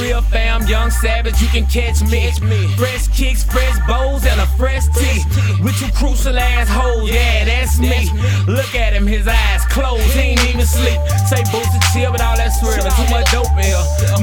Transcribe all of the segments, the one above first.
real fam, young savage, you can catch me. Fresh kicks, fresh bows, and a fresh tee. With you crucial assholes, yeah, that's me. Look at him, his eyes closed, he ain't even sleep. Say boots to chill, but all that swerving too much dope in here.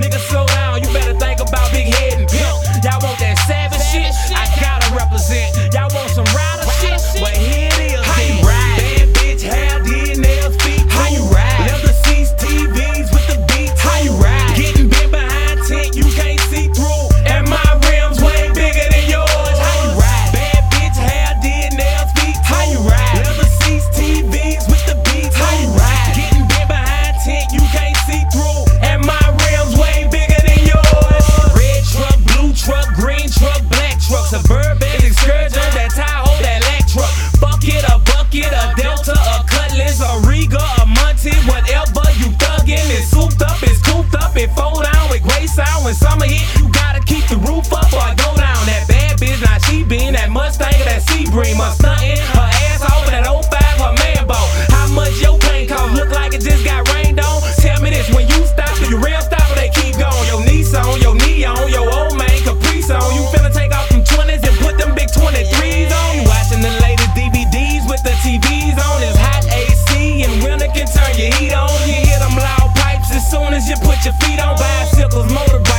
roof up or I go down. That bad bitch, now she been that Mustang or that Sebring. Must stuntin', her ass off with that 05, her man bought. How much your plane cost? Look like it just got rained on. Tell me this, when you stop, do you real stop or they keep going? Your niece on, your knee on, your old man Caprice on. You finna take off them 20s and put them big 23s on. You watching the latest DVDs with the TVs on. It's hot AC and winter can turn your heat on. You hear them loud pipes as soon as you put your feet on. Bicycles, motorbikes.